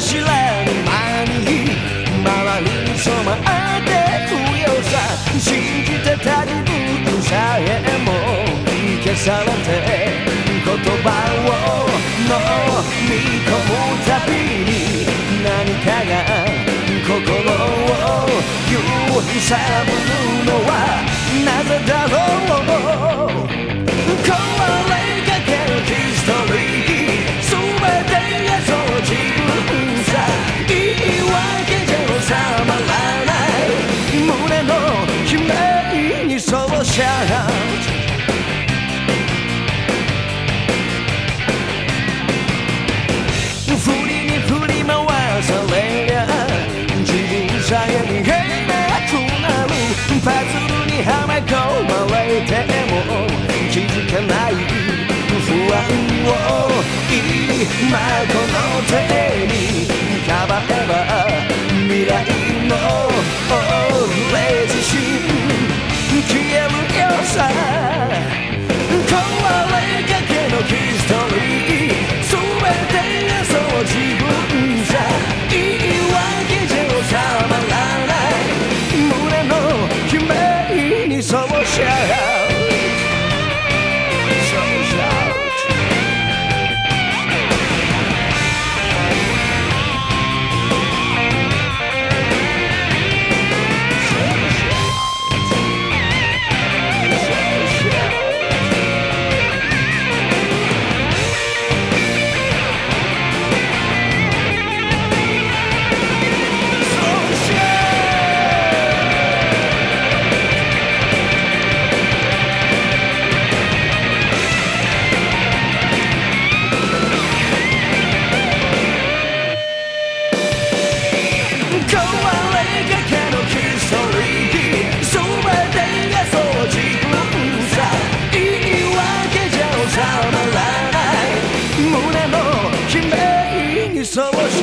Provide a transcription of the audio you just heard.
知らぬ間に周りに染まって不要さ信じてた自分さえも消されて言葉を飲み込むたびに何かが心を揺さぶるのは悲鳴にそうしゃ振りに振り回されりゃ自分さえ見えなくなるパズルにはめ込まれても気づかない不安を今この手にかばえば未来の Savaş